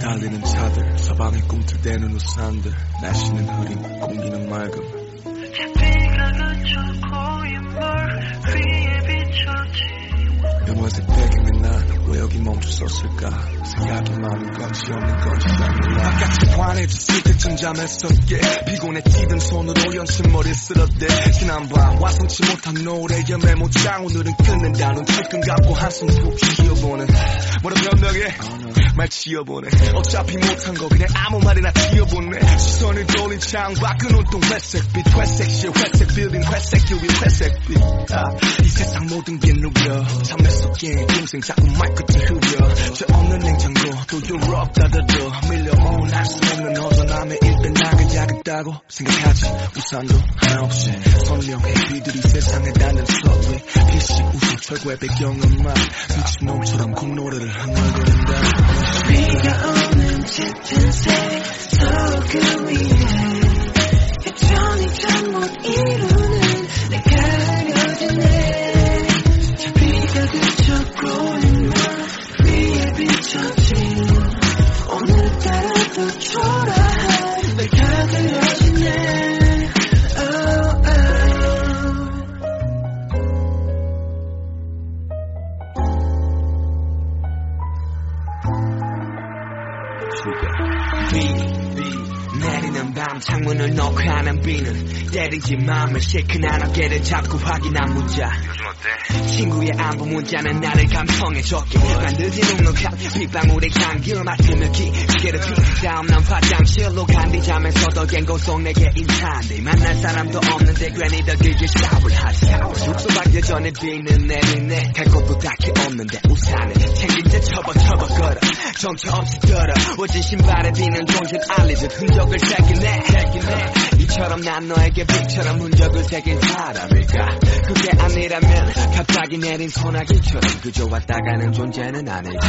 달리는 차들 서방에 꿈틀대는 우산들 날씨는 흐림 공기는 맑음. 연화색 배경에 난왜 여기 멈춰섰을까 생각이 많은 건지 없는 건지 잘 몰라 바깥이 환해졌을 때쯤 잠했었게. 피곤해지던 손으로 연신 머리 쓸었대. 지난밤 와성치 못한 노래의 메모장. 오늘은 끊는다는 찔끔 감고 한숨 푹 쉬어보는. 뭐라 변명해 말 지어보네. 어차피 못한 거 그냥 아무 말이나 지어보네. 시선을 돌린 창밖은 온통 회색빛 회색실 회색 빌딩 회색 유리 회색빛. 아, 이 세상 모든 게 누려 참내 속에 동생 자꾸 말 끝을 흐려. 저 없는 냉 장고 또 유럽 닫아줘 밀려온 알수 없는 허전함에 일단 나가야겠다고 생각하지. 우산도 하나 없이 선명해. 비들이 세상에 닿는 서위 필식 웃음 최고의 배경음악 미친 놈처럼 콩노래를 흥얼 비춰진 오늘따라 또 초라한 내가 그려 비 내리는 밤 창문을 놓고 하는 비는 때리지 마음을 안 어깨를 잡고 확인한 문자. 요즘 어때? 친구의 안부 문자는 나를 감성에 줬게. 만들지 눅눅한 빗방울의 향기를 맡으며 기계를 피 다음 난 화장실로 간뒤 자면서도 갱고속 내게 인사한데 만날 사람도 없는데 괜히 더 길게 샤워를 하지. 숙소 가기 전에 비는 내리네. 갈 곳도 딱히 없는데 우산을 챙긴 채정 처 없이 더러워진 신발에 비는 존재 알리듯 흔적을 새기네. 새기네. 이처럼 난 너에게 빛처럼 흔적을 새긴 사람일까? 그게 아니라면 갑자기 내린 소나기처럼 그저 왔다 가는 존재는 아닐까?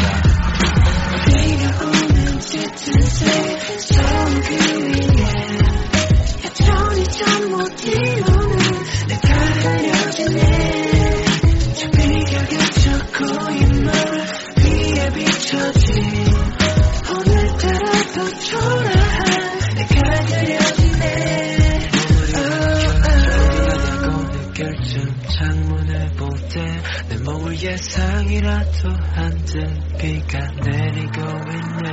비가 오는 짙은 색서그 위에 여전히 잠못 이루 초라 창문을 볼 때 내 몸을 예상이라도 한 듯 비가 내리고 있네.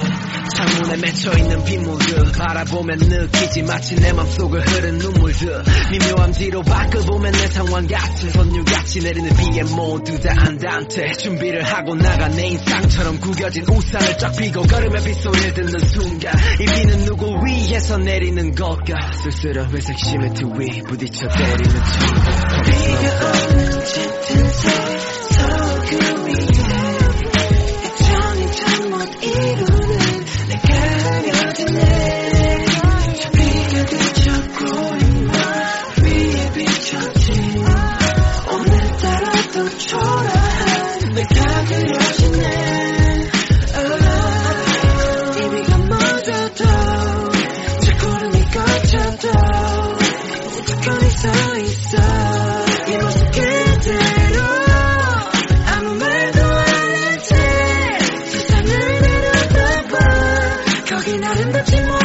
창문에 맺혀있는 빗물들 바라보면 느끼지 마치 내 맘속을 흐른 눈물들. 미묘한 뒤로 밖을 보면 내 상황 같은 선율같이 내리는 비에 모두 다 안단테 준비를 하고 나가 내 인상처럼 구겨진 우산을 쫙 펴고 걸음에 빗소리를 듣는 순간 이 비는 누구 위에서 내리는 걸까? 쓸쓸한 회색 시멘트 위 부딪혀 때리는 천국 비가 오는 imaginar en Dachimón.